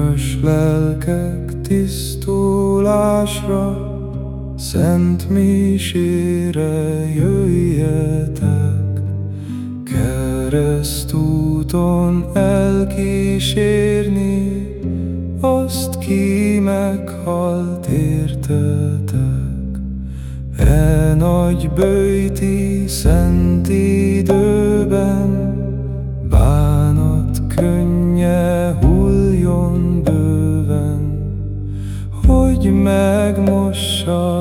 Bűnös lelkek tisztulásra, Szent misére jöjjetek, Keresztúton elkísérni, Azt ki meghalt értetek. E nagy bőti szent idő, Hogy megmossa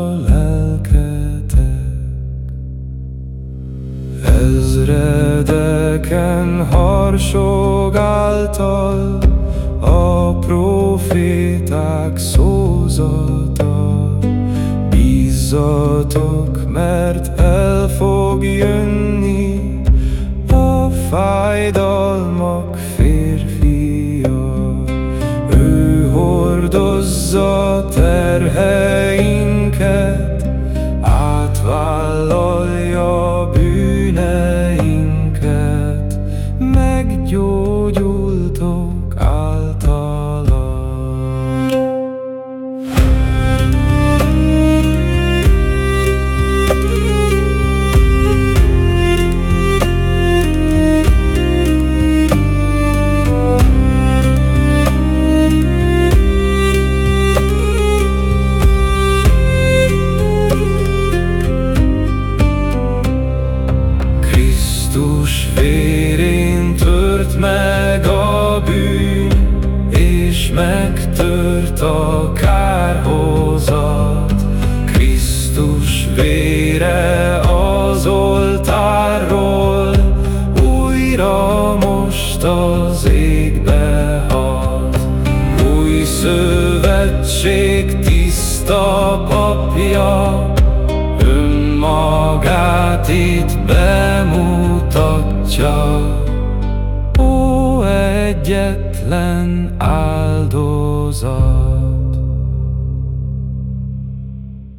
Ezredeken harsogáltal a proféták szózata. Bízzatok, mert el fog jönni güneyim meg a bűn, és megtört a kárhozat. Krisztus vére az oltárról, újra most az égbe hat. Új szövetség tiszta papja, önmagát itt bemutatja egyetlen áldozat.